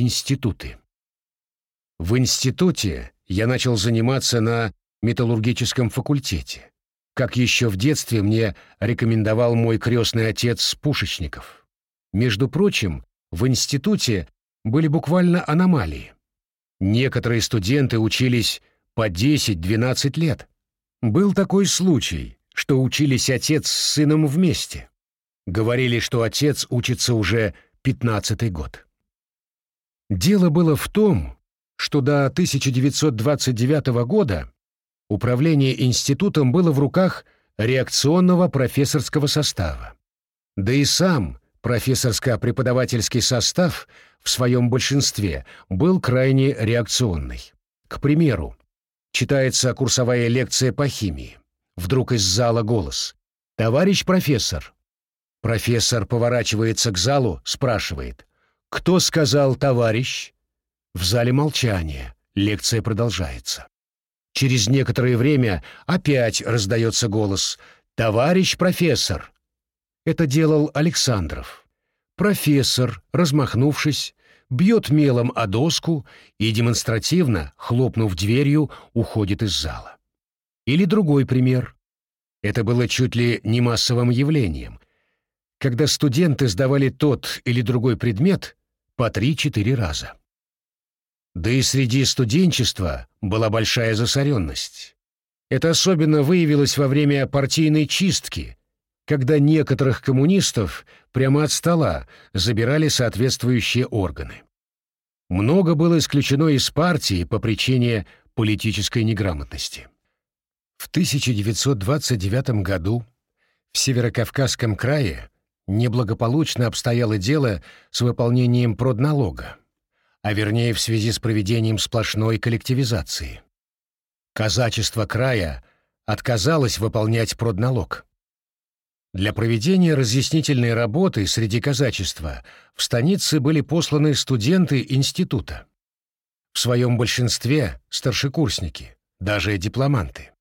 Институты. В институте я начал заниматься на металлургическом факультете, как еще в детстве мне рекомендовал мой крестный отец Пушечников. Между прочим, в институте были буквально аномалии. Некоторые студенты учились по 10-12 лет. Был такой случай, что учились отец с сыном вместе. Говорили, что отец учится уже 15 год. Дело было в том, что до 1929 года управление институтом было в руках реакционного профессорского состава. Да и сам профессорско-преподавательский состав в своем большинстве был крайне реакционный. К примеру, читается курсовая лекция по химии. Вдруг из зала голос. «Товарищ профессор!» Профессор поворачивается к залу, спрашивает. «Кто сказал «товарищ»?» В зале молчание. Лекция продолжается. Через некоторое время опять раздается голос «Товарищ профессор!» Это делал Александров. Профессор, размахнувшись, бьет мелом о доску и демонстративно, хлопнув дверью, уходит из зала. Или другой пример. Это было чуть ли не массовым явлением. Когда студенты сдавали тот или другой предмет по три-четыре раза. Да и среди студенчества была большая засоренность. Это особенно выявилось во время партийной чистки, когда некоторых коммунистов прямо от стола забирали соответствующие органы. Много было исключено из партии по причине политической неграмотности. В 1929 году в Северокавказском крае неблагополучно обстояло дело с выполнением продналога а вернее в связи с проведением сплошной коллективизации. Казачество края отказалось выполнять продналог. Для проведения разъяснительной работы среди казачества в станице были посланы студенты института. В своем большинстве старшекурсники, даже дипломанты.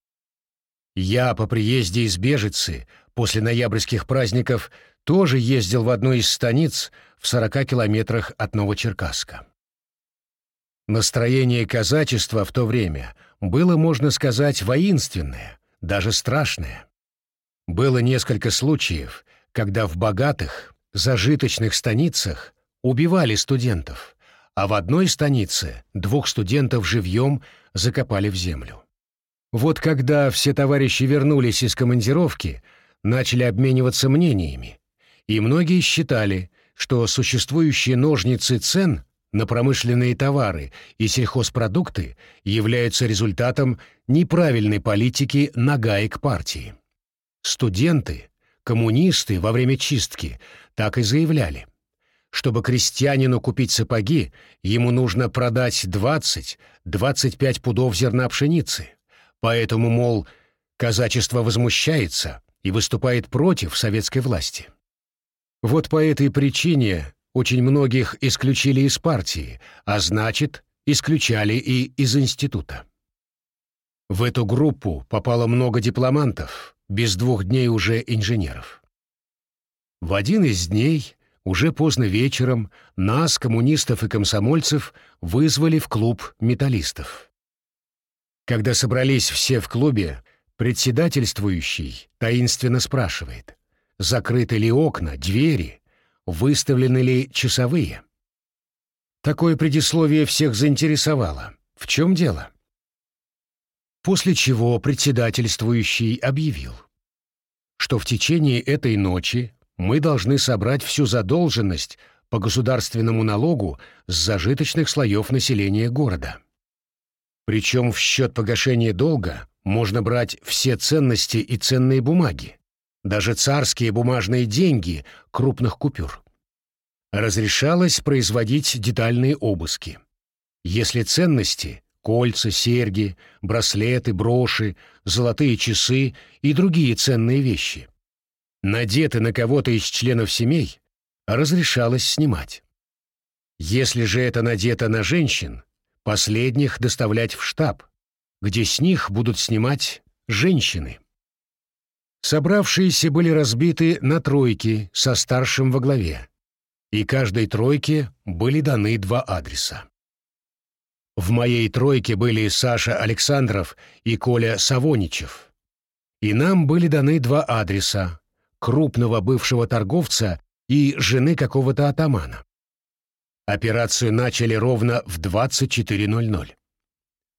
Я по приезде из Бежицы после ноябрьских праздников тоже ездил в одну из станиц в 40 километрах от Новочеркасска. Настроение казачества в то время было, можно сказать, воинственное, даже страшное. Было несколько случаев, когда в богатых, зажиточных станицах убивали студентов, а в одной станице двух студентов живьем закопали в землю. Вот когда все товарищи вернулись из командировки, начали обмениваться мнениями, и многие считали, что существующие ножницы цен на промышленные товары и сельхозпродукты являются результатом неправильной политики нагаек партии. Студенты, коммунисты во время чистки так и заявляли. Чтобы крестьянину купить сапоги, ему нужно продать 20-25 пудов зерна пшеницы. Поэтому, мол, казачество возмущается и выступает против советской власти. Вот по этой причине очень многих исключили из партии, а значит, исключали и из института. В эту группу попало много дипломантов, без двух дней уже инженеров. В один из дней, уже поздно вечером, нас, коммунистов и комсомольцев, вызвали в клуб металлистов. Когда собрались все в клубе, председательствующий таинственно спрашивает, закрыты ли окна, двери, выставлены ли часовые. Такое предисловие всех заинтересовало. В чем дело? После чего председательствующий объявил, что в течение этой ночи мы должны собрать всю задолженность по государственному налогу с зажиточных слоев населения города. Причем в счет погашения долга можно брать все ценности и ценные бумаги, даже царские бумажные деньги крупных купюр. Разрешалось производить детальные обыски. Если ценности — кольца, серьги, браслеты, броши, золотые часы и другие ценные вещи — надеты на кого-то из членов семей, разрешалось снимать. Если же это надето на женщин, последних доставлять в штаб, где с них будут снимать женщины. Собравшиеся были разбиты на тройки со старшим во главе. и каждой тройке были даны два адреса. В моей тройке были Саша Александров и Коля Савоничев. И нам были даны два адреса — крупного бывшего торговца и жены какого-то атамана. Операцию начали ровно в 24.00.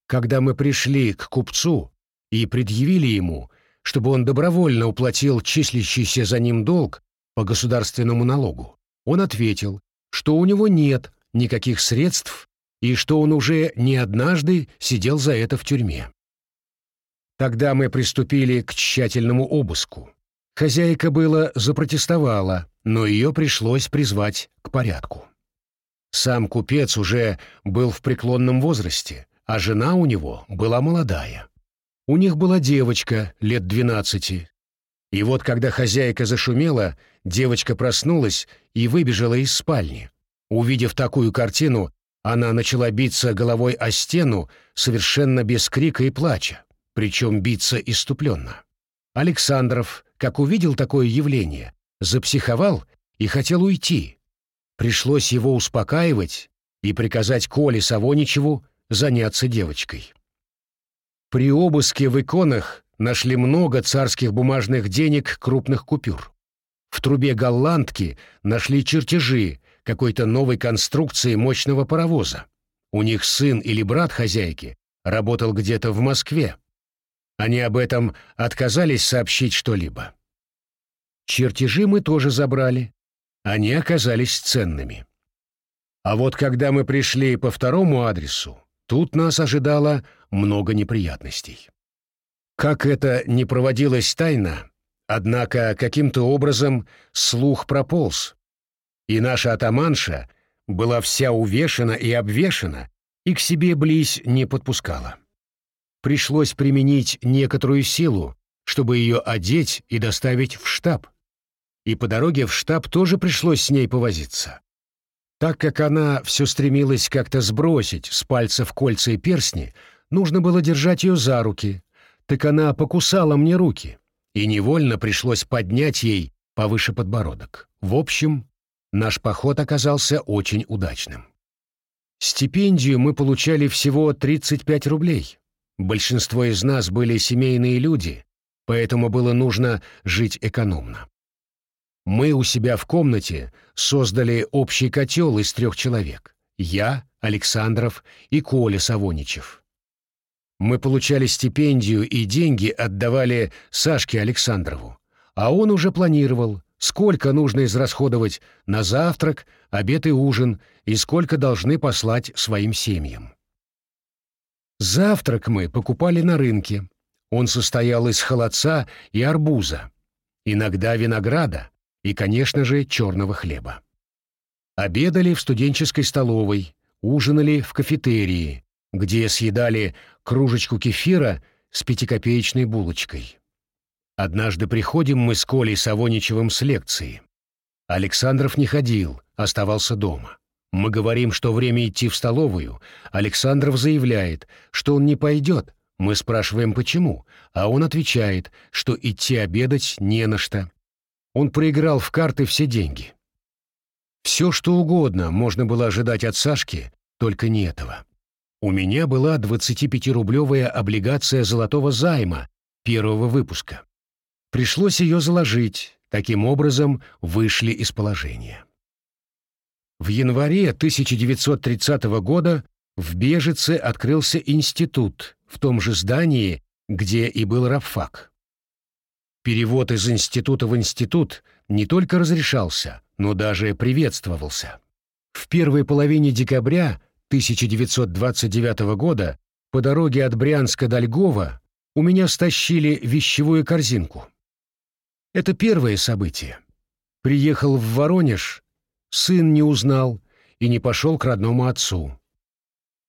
Когда мы пришли к купцу и предъявили ему, чтобы он добровольно уплатил числящийся за ним долг по государственному налогу, он ответил, что у него нет никаких средств и что он уже не однажды сидел за это в тюрьме. Тогда мы приступили к тщательному обыску. Хозяйка было запротестовала, но ее пришлось призвать к порядку. Сам купец уже был в преклонном возрасте, а жена у него была молодая. У них была девочка лет двенадцати. И вот когда хозяйка зашумела, девочка проснулась и выбежала из спальни. Увидев такую картину, она начала биться головой о стену совершенно без крика и плача, причем биться иступленно. Александров, как увидел такое явление, запсиховал и хотел уйти. Пришлось его успокаивать и приказать Коле Савоничеву заняться девочкой. При обыске в иконах нашли много царских бумажных денег крупных купюр. В трубе голландки нашли чертежи какой-то новой конструкции мощного паровоза. У них сын или брат хозяйки работал где-то в Москве. Они об этом отказались сообщить что-либо. Чертежи мы тоже забрали. Они оказались ценными. А вот когда мы пришли по второму адресу, тут нас ожидало много неприятностей. Как это не проводилось тайно, однако каким-то образом слух прополз, и наша атаманша была вся увешана и обвешана, и к себе близь не подпускала. Пришлось применить некоторую силу, чтобы ее одеть и доставить в штаб и по дороге в штаб тоже пришлось с ней повозиться. Так как она все стремилась как-то сбросить с пальцев кольца и перстни, нужно было держать ее за руки, так она покусала мне руки, и невольно пришлось поднять ей повыше подбородок. В общем, наш поход оказался очень удачным. Стипендию мы получали всего 35 рублей. Большинство из нас были семейные люди, поэтому было нужно жить экономно. Мы у себя в комнате создали общий котел из трех человек. Я, Александров и Коля Савоничев. Мы получали стипендию и деньги отдавали Сашке Александрову, а он уже планировал, сколько нужно израсходовать на завтрак, обед и ужин, и сколько должны послать своим семьям. Завтрак мы покупали на рынке. Он состоял из холодца и арбуза, иногда винограда, и, конечно же, черного хлеба. Обедали в студенческой столовой, ужинали в кафетерии, где съедали кружечку кефира с пятикопеечной булочкой. Однажды приходим мы с Колей Савоничевым с лекции. Александров не ходил, оставался дома. Мы говорим, что время идти в столовую. Александров заявляет, что он не пойдет. Мы спрашиваем, почему, а он отвечает, что идти обедать не на что. Он проиграл в карты все деньги. Все, что угодно можно было ожидать от Сашки, только не этого. У меня была 25-рублевая облигация золотого займа первого выпуска. Пришлось ее заложить, таким образом вышли из положения. В январе 1930 года в Бежице открылся институт в том же здании, где и был рабфак. Перевод из института в институт не только разрешался, но даже приветствовался. В первой половине декабря 1929 года по дороге от Брянска до Льгова у меня стащили вещевую корзинку. Это первое событие. Приехал в Воронеж, сын не узнал и не пошел к родному отцу.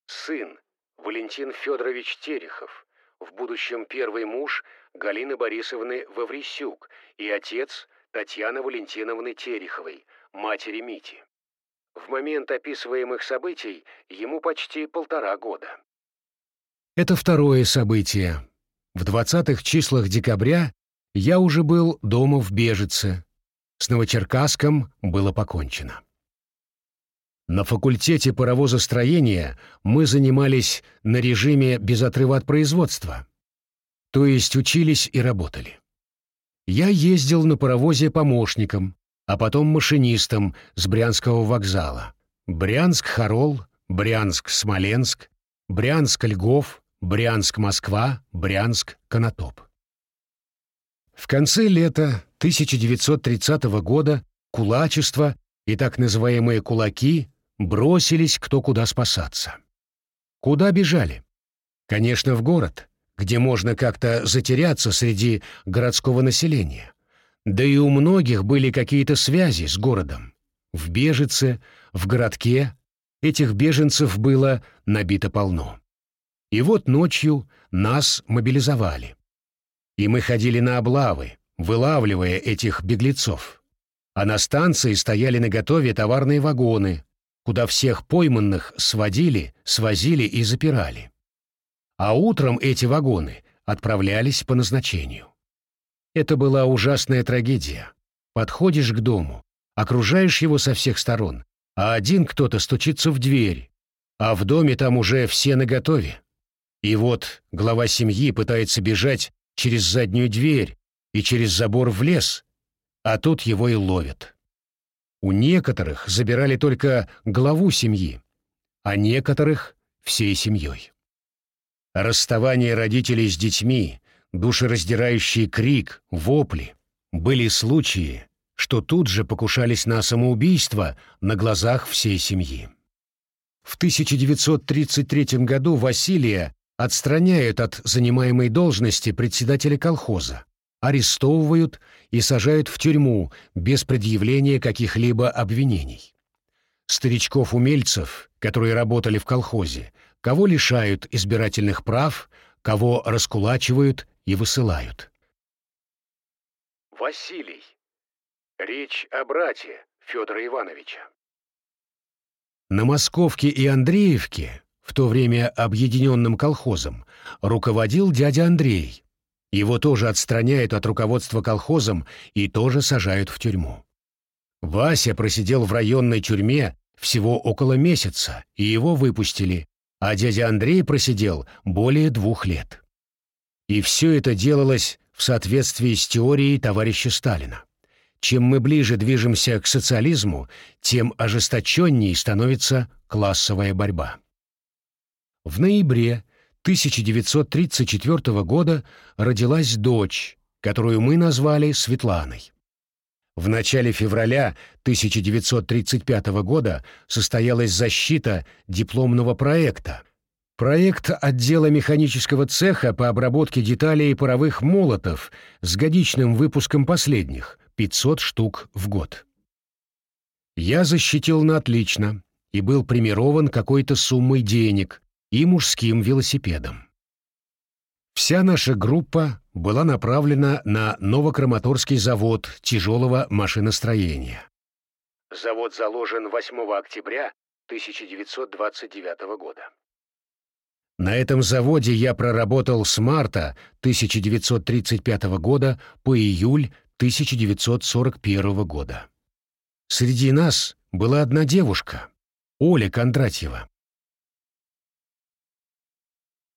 Сын, Валентин Федорович Терехов, в будущем первый муж Галины Борисовны Ваврисюк и отец Татьяны Валентиновны Тереховой, матери Мити. В момент описываемых событий ему почти полтора года. Это второе событие. В 20-х числах декабря я уже был дома в Бежице. С Новочеркасском было покончено. На факультете паровозостроения мы занимались на режиме без отрыва от производства, то есть учились и работали. Я ездил на паровозе помощником, а потом машинистом с Брянского вокзала. Брянск-Харол, Брянск-Смоленск, Брянск-Льгов, Брянск-Москва, Брянск-Конотоп. В конце лета 1930 года кулачество и так называемые кулаки бросились кто куда спасаться. Куда бежали? Конечно, в город, где можно как-то затеряться среди городского населения. Да и у многих были какие-то связи с городом. В Бежице, в городке этих беженцев было набито полно. И вот ночью нас мобилизовали. И мы ходили на облавы, вылавливая этих беглецов. А на станции стояли наготове товарные вагоны, куда всех пойманных сводили, свозили и запирали. А утром эти вагоны отправлялись по назначению. Это была ужасная трагедия. Подходишь к дому, окружаешь его со всех сторон, а один кто-то стучится в дверь, а в доме там уже все наготове. И вот глава семьи пытается бежать через заднюю дверь и через забор в лес, а тут его и ловят. У некоторых забирали только главу семьи, а некоторых — всей семьей. Расставание родителей с детьми, душераздирающий крик, вопли. Были случаи, что тут же покушались на самоубийство на глазах всей семьи. В 1933 году Василия отстраняют от занимаемой должности председателя колхоза, арестовывают и сажают в тюрьму без предъявления каких-либо обвинений. Старичков-умельцев, которые работали в колхозе, кого лишают избирательных прав, кого раскулачивают и высылают. Василий. Речь о брате Федора Ивановича. На Московке и Андреевке в то время объединенным колхозом, руководил дядя Андрей. Его тоже отстраняют от руководства колхозом и тоже сажают в тюрьму. Вася просидел в районной тюрьме всего около месяца, и его выпустили, а дядя Андрей просидел более двух лет. И все это делалось в соответствии с теорией товарища Сталина. Чем мы ближе движемся к социализму, тем ожесточеннее становится классовая борьба. В ноябре 1934 года родилась дочь, которую мы назвали Светланой. В начале февраля 1935 года состоялась защита дипломного проекта. Проект отдела механического цеха по обработке деталей паровых молотов с годичным выпуском последних – 500 штук в год. Я защитил на отлично и был премирован какой-то суммой денег, и мужским велосипедом. Вся наша группа была направлена на Новокраматорский завод тяжелого машиностроения. Завод заложен 8 октября 1929 года. На этом заводе я проработал с марта 1935 года по июль 1941 года. Среди нас была одна девушка, Оля Кондратьева.